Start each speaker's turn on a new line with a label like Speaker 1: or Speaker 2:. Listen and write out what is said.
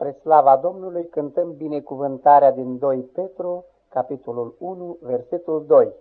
Speaker 1: Spre slava Domnului cântăm binecuvântarea din 2 Petru, capitolul 1, versetul 2.